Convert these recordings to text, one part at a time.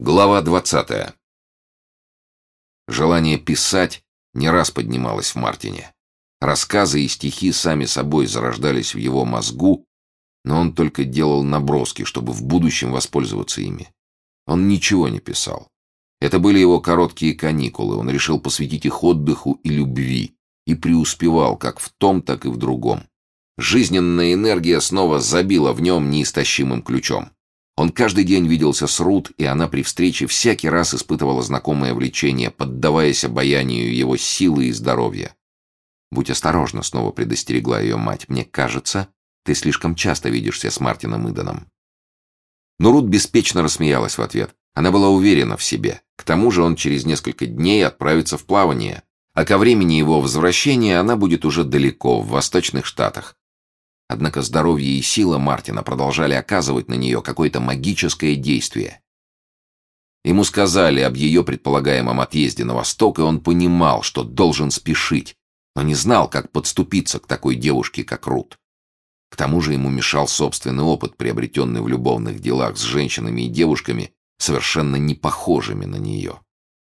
Глава 20. Желание писать не раз поднималось в Мартине. Рассказы и стихи сами собой зарождались в его мозгу, но он только делал наброски, чтобы в будущем воспользоваться ими. Он ничего не писал. Это были его короткие каникулы, он решил посвятить их отдыху и любви, и преуспевал как в том, так и в другом. Жизненная энергия снова забила в нем неистощимым ключом. Он каждый день виделся с Рут, и она при встрече всякий раз испытывала знакомое влечение, поддаваясь обаянию его силы и здоровья. «Будь осторожна», — снова предостерегла ее мать. «Мне кажется, ты слишком часто видишься с Мартином Иданом». Но Рут беспечно рассмеялась в ответ. Она была уверена в себе. К тому же он через несколько дней отправится в плавание, а ко времени его возвращения она будет уже далеко, в Восточных Штатах, Однако здоровье и сила Мартина продолжали оказывать на нее какое-то магическое действие. Ему сказали об ее предполагаемом отъезде на восток, и он понимал, что должен спешить, но не знал, как подступиться к такой девушке, как Рут. К тому же ему мешал собственный опыт, приобретенный в любовных делах с женщинами и девушками, совершенно не похожими на нее.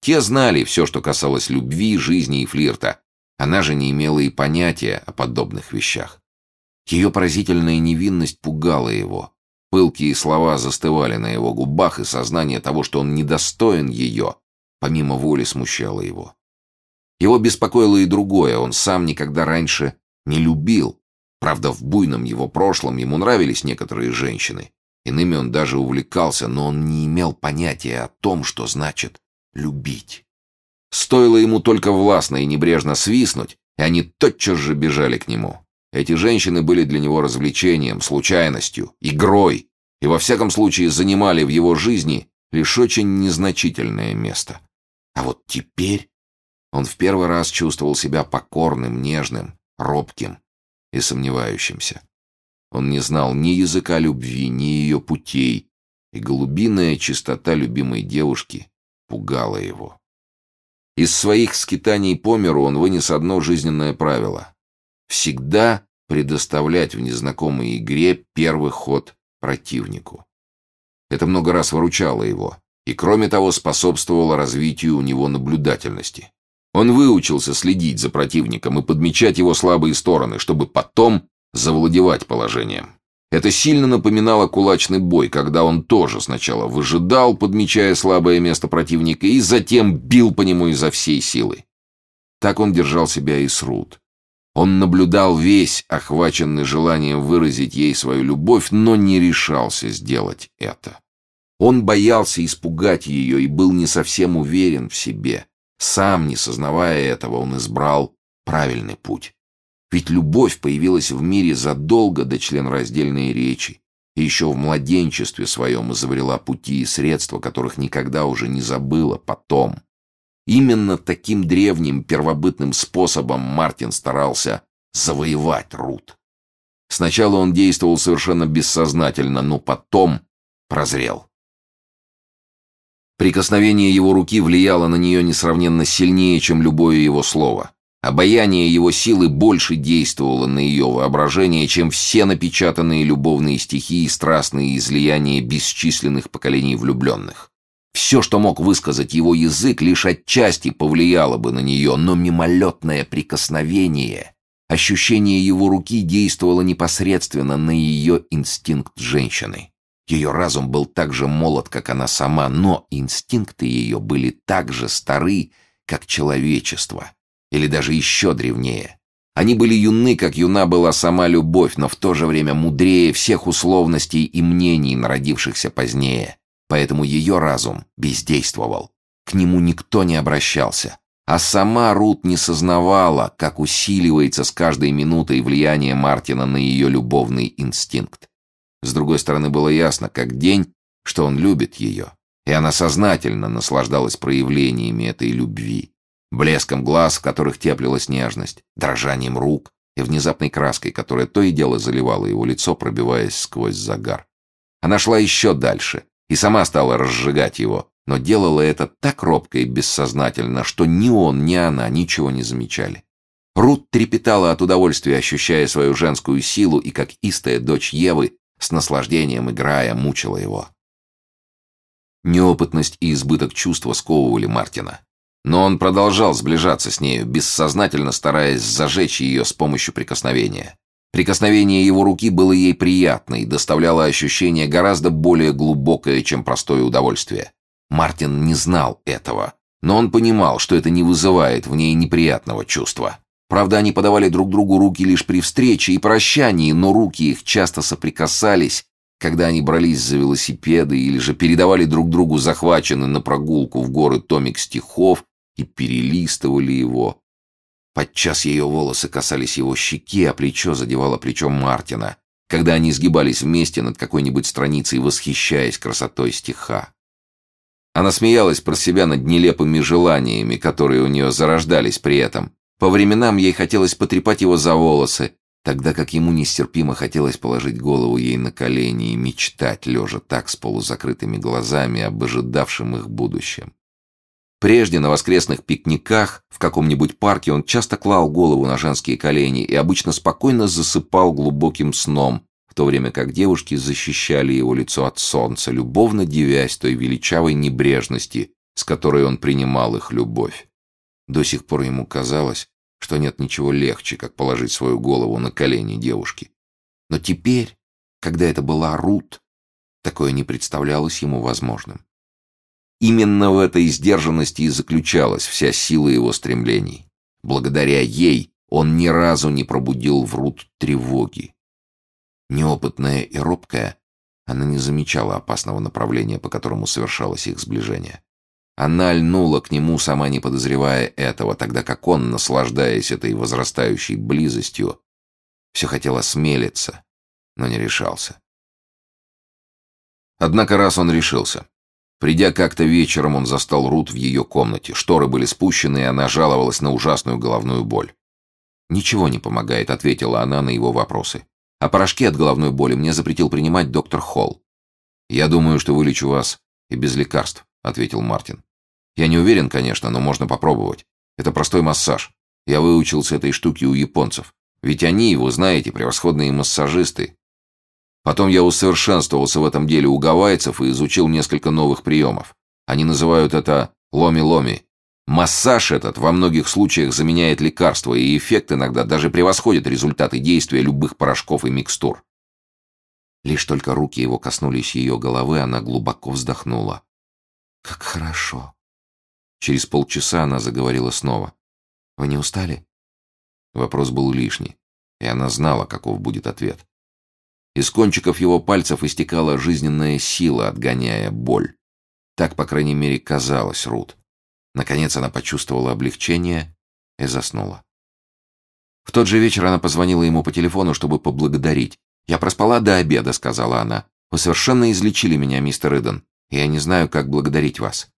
Те знали все, что касалось любви, жизни и флирта. Она же не имела и понятия о подобных вещах. Ее поразительная невинность пугала его. Пылкие слова застывали на его губах, и сознание того, что он недостоин ее, помимо воли смущало его. Его беспокоило и другое, он сам никогда раньше не любил. Правда, в буйном его прошлом ему нравились некоторые женщины. Иными он даже увлекался, но он не имел понятия о том, что значит любить. Стоило ему только властно и небрежно свистнуть, и они тотчас же бежали к нему. Эти женщины были для него развлечением, случайностью, игрой, и во всяком случае занимали в его жизни лишь очень незначительное место. А вот теперь он в первый раз чувствовал себя покорным, нежным, робким и сомневающимся. Он не знал ни языка любви, ни ее путей, и голубиная чистота любимой девушки пугала его. Из своих скитаний по миру он вынес одно жизненное правило всегда предоставлять в незнакомой игре первый ход противнику. Это много раз выручало его, и кроме того способствовало развитию у него наблюдательности. Он выучился следить за противником и подмечать его слабые стороны, чтобы потом завладевать положением. Это сильно напоминало кулачный бой, когда он тоже сначала выжидал, подмечая слабое место противника, и затем бил по нему изо всей силы. Так он держал себя и с Рут. Он наблюдал весь, охваченный желанием выразить ей свою любовь, но не решался сделать это. Он боялся испугать ее и был не совсем уверен в себе. Сам, не сознавая этого, он избрал правильный путь. Ведь любовь появилась в мире задолго до членораздельной речи, и еще в младенчестве своем изобрела пути и средства, которых никогда уже не забыла потом. Именно таким древним первобытным способом Мартин старался завоевать Рут. Сначала он действовал совершенно бессознательно, но потом прозрел. Прикосновение его руки влияло на нее несравненно сильнее, чем любое его слово. Обаяние его силы больше действовало на ее воображение, чем все напечатанные любовные стихи и страстные излияния бесчисленных поколений влюбленных. Все, что мог высказать его язык, лишь отчасти повлияло бы на нее, но мимолетное прикосновение, ощущение его руки действовало непосредственно на ее инстинкт женщины. Ее разум был так же молод, как она сама, но инстинкты ее были так же стары, как человечество, или даже еще древнее. Они были юны, как юна была сама любовь, но в то же время мудрее всех условностей и мнений, народившихся позднее. Поэтому ее разум бездействовал. К нему никто не обращался. А сама Рут не сознавала, как усиливается с каждой минутой влияние Мартина на ее любовный инстинкт. С другой стороны, было ясно, как день, что он любит ее, и она сознательно наслаждалась проявлениями этой любви, блеском глаз, в которых теплилась нежность, дрожанием рук и внезапной краской, которая то и дело заливала его лицо, пробиваясь сквозь загар. Она шла еще дальше, и сама стала разжигать его, но делала это так робко и бессознательно, что ни он, ни она ничего не замечали. Рут трепетала от удовольствия, ощущая свою женскую силу, и как истая дочь Евы, с наслаждением играя, мучила его. Неопытность и избыток чувства сковывали Мартина. Но он продолжал сближаться с нею, бессознательно стараясь зажечь ее с помощью прикосновения. Прикосновение его руки было ей приятно и доставляло ощущение гораздо более глубокое, чем простое удовольствие. Мартин не знал этого, но он понимал, что это не вызывает в ней неприятного чувства. Правда, они подавали друг другу руки лишь при встрече и прощании, но руки их часто соприкасались, когда они брались за велосипеды или же передавали друг другу захваченный на прогулку в горы томик стихов и перелистывали его. Подчас ее волосы касались его щеки, а плечо задевало плечом Мартина, когда они сгибались вместе над какой-нибудь страницей, восхищаясь красотой стиха. Она смеялась про себя над нелепыми желаниями, которые у нее зарождались при этом. По временам ей хотелось потрепать его за волосы, тогда как ему нестерпимо хотелось положить голову ей на колени и мечтать, лежа так с полузакрытыми глазами об ожидавшем их будущем. Прежде на воскресных пикниках в каком-нибудь парке он часто клал голову на женские колени и обычно спокойно засыпал глубоким сном, в то время как девушки защищали его лицо от солнца, любовно дивясь той величавой небрежности, с которой он принимал их любовь. До сих пор ему казалось, что нет ничего легче, как положить свою голову на колени девушки. Но теперь, когда это была Рут, такое не представлялось ему возможным. Именно в этой сдержанности и заключалась вся сила его стремлений. Благодаря ей он ни разу не пробудил в Рут тревоги. Неопытная и робкая, она не замечала опасного направления, по которому совершалось их сближение. Она льнула к нему, сама не подозревая этого, тогда как он, наслаждаясь этой возрастающей близостью, все хотел осмелиться, но не решался. Однако раз он решился. Придя как-то вечером, он застал Рут в ее комнате. Шторы были спущены, и она жаловалась на ужасную головную боль. «Ничего не помогает», — ответила она на его вопросы. «А порошки от головной боли мне запретил принимать доктор Холл». «Я думаю, что вылечу вас и без лекарств», — ответил Мартин. «Я не уверен, конечно, но можно попробовать. Это простой массаж. Я выучился этой штуке у японцев. Ведь они, вы знаете, превосходные массажисты. Потом я усовершенствовался в этом деле у гавайцев и изучил несколько новых приемов. Они называют это ломи-ломи. Массаж этот во многих случаях заменяет лекарства, и эффект иногда даже превосходит результаты действия любых порошков и микстур. Лишь только руки его коснулись ее головы, она глубоко вздохнула. «Как хорошо!» Через полчаса она заговорила снова. «Вы не устали?» Вопрос был лишний, и она знала, каков будет ответ. Из кончиков его пальцев истекала жизненная сила, отгоняя боль. Так, по крайней мере, казалось Рут. Наконец она почувствовала облегчение и заснула. В тот же вечер она позвонила ему по телефону, чтобы поблагодарить. «Я проспала до обеда», — сказала она. «Вы совершенно излечили меня, мистер Иден. Я не знаю, как благодарить вас».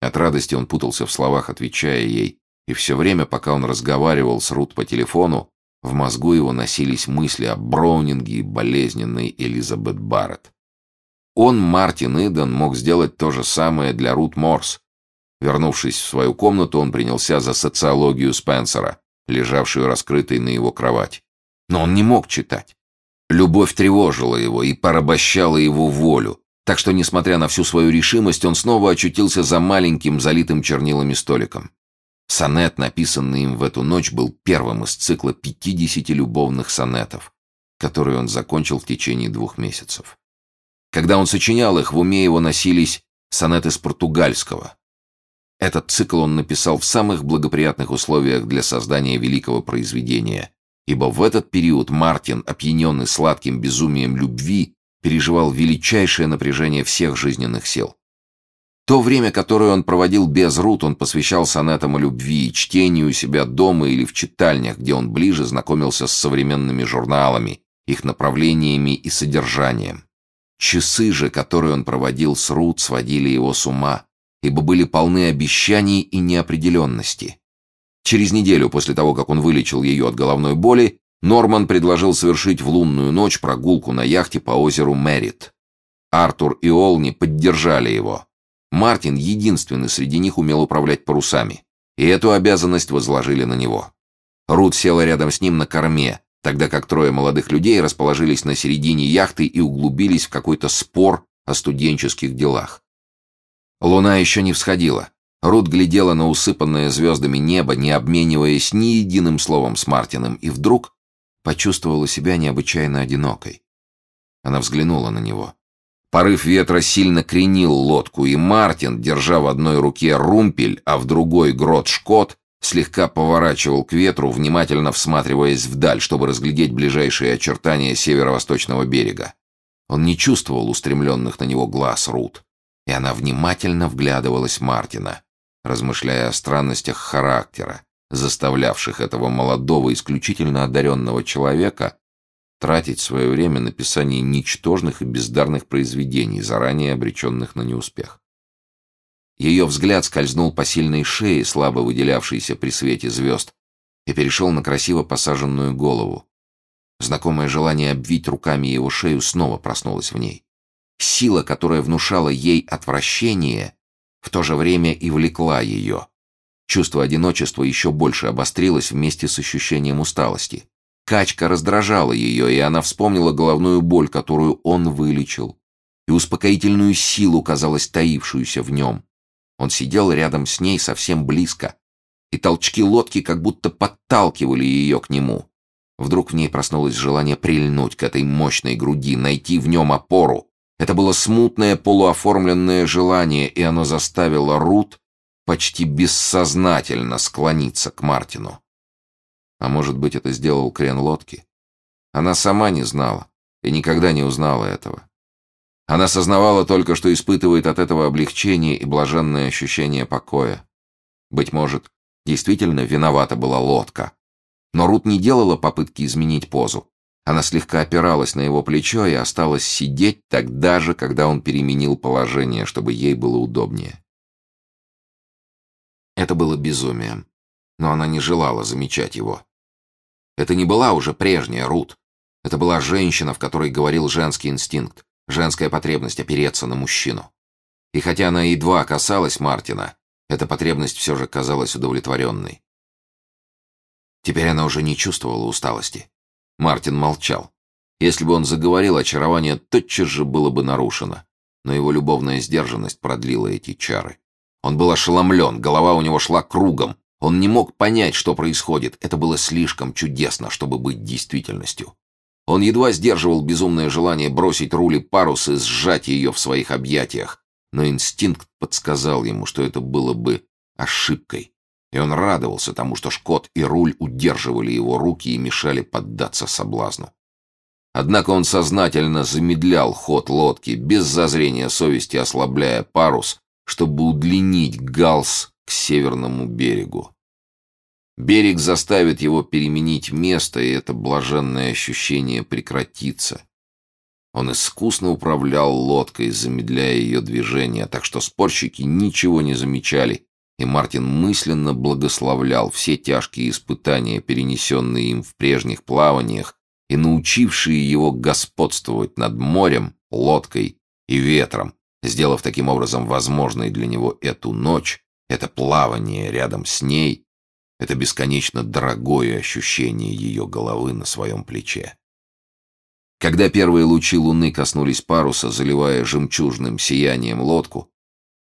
От радости он путался в словах, отвечая ей, и все время, пока он разговаривал с Рут по телефону, в мозгу его носились мысли о Броунинге и болезненной Элизабет Барретт. Он, Мартин Иден, мог сделать то же самое для Рут Морс. Вернувшись в свою комнату, он принялся за социологию Спенсера, лежавшую раскрытой на его кровать. Но он не мог читать. Любовь тревожила его и порабощала его волю, так что, несмотря на всю свою решимость, он снова очутился за маленьким залитым чернилами столиком. Сонет, написанный им в эту ночь, был первым из цикла 50 любовных сонетов, которые он закончил в течение двух месяцев. Когда он сочинял их, в уме его носились сонеты с португальского. Этот цикл он написал в самых благоприятных условиях для создания великого произведения, ибо в этот период Мартин, опьяненный сладким безумием любви, переживал величайшее напряжение всех жизненных сил. То время, которое он проводил без Рут, он посвящал сонетам о любви и чтению у себя дома или в читальнях, где он ближе знакомился с современными журналами, их направлениями и содержанием. Часы же, которые он проводил с Рут, сводили его с ума, ибо были полны обещаний и неопределенности. Через неделю после того, как он вылечил ее от головной боли, Норман предложил совершить в лунную ночь прогулку на яхте по озеру Мерит. Артур и Олни поддержали его. Мартин единственный среди них умел управлять парусами, и эту обязанность возложили на него. Рут села рядом с ним на корме, тогда как трое молодых людей расположились на середине яхты и углубились в какой-то спор о студенческих делах. Луна еще не всходила. Рут глядела на усыпанное звездами небо, не обмениваясь ни единым словом с Мартином, и вдруг почувствовала себя необычайно одинокой. Она взглянула на него. Порыв ветра сильно кренил лодку, и Мартин, держа в одной руке румпель, а в другой грот-шкот, слегка поворачивал к ветру, внимательно всматриваясь вдаль, чтобы разглядеть ближайшие очертания северо-восточного берега. Он не чувствовал устремленных на него глаз Рут, и она внимательно вглядывалась Мартина, размышляя о странностях характера, заставлявших этого молодого, исключительно одаренного человека тратить свое время на писание ничтожных и бездарных произведений, заранее обреченных на неуспех. Ее взгляд скользнул по сильной шее, слабо выделявшейся при свете звезд, и перешел на красиво посаженную голову. Знакомое желание обвить руками его шею снова проснулось в ней. Сила, которая внушала ей отвращение, в то же время и влекла ее. Чувство одиночества еще больше обострилось вместе с ощущением усталости. Качка раздражала ее, и она вспомнила головную боль, которую он вылечил, и успокоительную силу, казалось, таившуюся в нем. Он сидел рядом с ней совсем близко, и толчки лодки как будто подталкивали ее к нему. Вдруг в ней проснулось желание прильнуть к этой мощной груди, найти в нем опору. Это было смутное полуоформленное желание, и оно заставило Рут почти бессознательно склониться к Мартину. А может быть, это сделал крен лодки? Она сама не знала и никогда не узнала этого. Она сознавала только, что испытывает от этого облегчение и блаженное ощущение покоя. Быть может, действительно виновата была лодка. Но Рут не делала попытки изменить позу. Она слегка опиралась на его плечо и осталась сидеть тогда же, когда он переменил положение, чтобы ей было удобнее. Это было безумием, но она не желала замечать его. Это не была уже прежняя Рут. Это была женщина, в которой говорил женский инстинкт, женская потребность опереться на мужчину. И хотя она едва касалась Мартина, эта потребность все же казалась удовлетворенной. Теперь она уже не чувствовала усталости. Мартин молчал. Если бы он заговорил, очарование тотчас же было бы нарушено. Но его любовная сдержанность продлила эти чары. Он был ошеломлен, голова у него шла кругом, он не мог понять, что происходит. Это было слишком чудесно, чтобы быть действительностью. Он едва сдерживал безумное желание бросить рули парус и сжать ее в своих объятиях. Но инстинкт подсказал ему, что это было бы ошибкой. И он радовался тому, что Шкот и руль удерживали его руки и мешали поддаться соблазну. Однако он сознательно замедлял ход лодки, без зазрения совести ослабляя парус, чтобы удлинить галс к северному берегу. Берег заставит его переменить место, и это блаженное ощущение прекратится. Он искусно управлял лодкой, замедляя ее движение, так что спорщики ничего не замечали, и Мартин мысленно благословлял все тяжкие испытания, перенесенные им в прежних плаваниях, и научившие его господствовать над морем, лодкой и ветром, сделав таким образом возможной для него эту ночь, это плавание рядом с ней, это бесконечно дорогое ощущение ее головы на своем плече. Когда первые лучи луны коснулись паруса, заливая жемчужным сиянием лодку,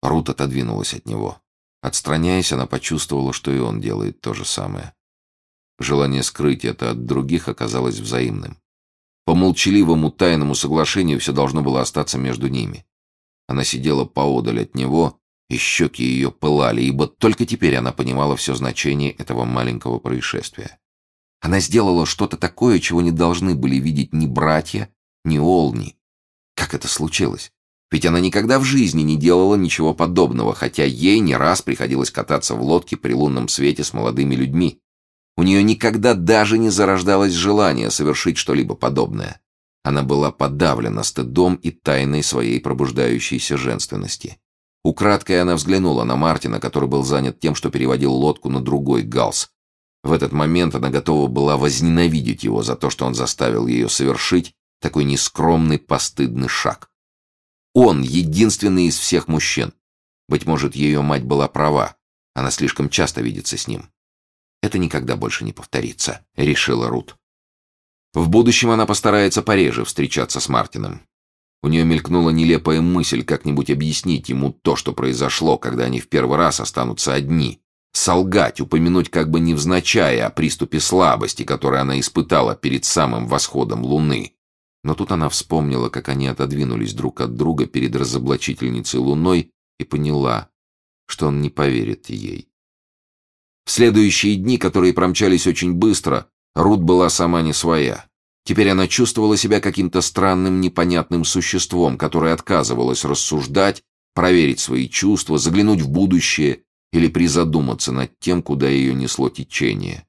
Рут отодвинулась от него. Отстраняясь, она почувствовала, что и он делает то же самое. Желание скрыть это от других оказалось взаимным. По молчаливому тайному соглашению все должно было остаться между ними. Она сидела поодаль от него, и щеки ее пылали, ибо только теперь она понимала все значение этого маленького происшествия. Она сделала что-то такое, чего не должны были видеть ни братья, ни Олни. Как это случилось? Ведь она никогда в жизни не делала ничего подобного, хотя ей не раз приходилось кататься в лодке при лунном свете с молодыми людьми. У нее никогда даже не зарождалось желание совершить что-либо подобное. Она была подавлена стыдом и тайной своей пробуждающейся женственности. Украдкой она взглянула на Мартина, который был занят тем, что переводил лодку на другой галс. В этот момент она готова была возненавидеть его за то, что он заставил ее совершить такой нескромный постыдный шаг. Он единственный из всех мужчин. Быть может, ее мать была права. Она слишком часто видится с ним. Это никогда больше не повторится, решила Рут. В будущем она постарается пореже встречаться с Мартином. У нее мелькнула нелепая мысль как-нибудь объяснить ему то, что произошло, когда они в первый раз останутся одни. Солгать, упомянуть как бы невзначай о приступе слабости, который она испытала перед самым восходом луны. Но тут она вспомнила, как они отодвинулись друг от друга перед разоблачительницей луной и поняла, что он не поверит ей. В следующие дни, которые промчались очень быстро, Рут была сама не своя. Теперь она чувствовала себя каким-то странным, непонятным существом, которое отказывалось рассуждать, проверить свои чувства, заглянуть в будущее или призадуматься над тем, куда ее несло течение.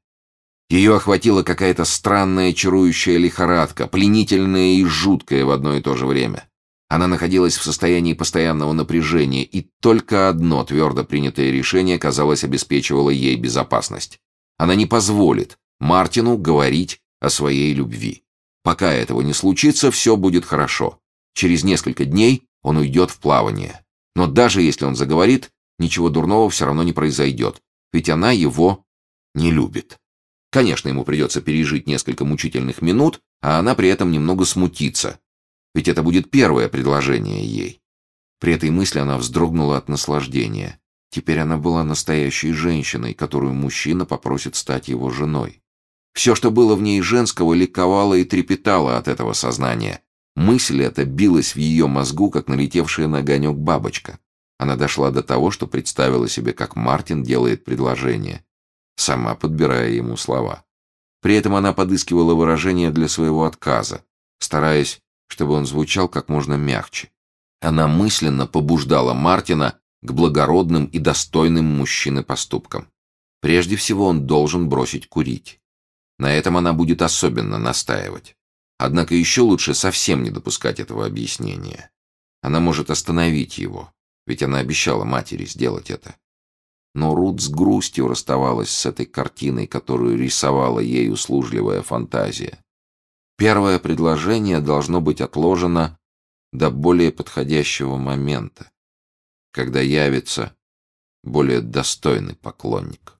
Ее охватила какая-то странная чарующая лихорадка, пленительная и жуткая в одно и то же время. Она находилась в состоянии постоянного напряжения, и только одно твердо принятое решение, казалось, обеспечивало ей безопасность. Она не позволит Мартину говорить о своей любви. Пока этого не случится, все будет хорошо. Через несколько дней он уйдет в плавание. Но даже если он заговорит, ничего дурного все равно не произойдет, ведь она его не любит. Конечно, ему придется пережить несколько мучительных минут, а она при этом немного смутится, ведь это будет первое предложение ей. При этой мысли она вздрогнула от наслаждения. Теперь она была настоящей женщиной, которую мужчина попросит стать его женой. Все, что было в ней женского, ликовало и трепетало от этого сознания. Мысль эта билась в ее мозгу, как налетевшая на огонек бабочка. Она дошла до того, что представила себе, как Мартин делает предложение, сама подбирая ему слова. При этом она подыскивала выражение для своего отказа, стараясь, чтобы он звучал как можно мягче. Она мысленно побуждала Мартина к благородным и достойным мужчины поступкам. Прежде всего он должен бросить курить. На этом она будет особенно настаивать. Однако еще лучше совсем не допускать этого объяснения. Она может остановить его, ведь она обещала матери сделать это. Но Рут с грустью расставалась с этой картиной, которую рисовала ей услужливая фантазия. Первое предложение должно быть отложено до более подходящего момента, когда явится более достойный поклонник.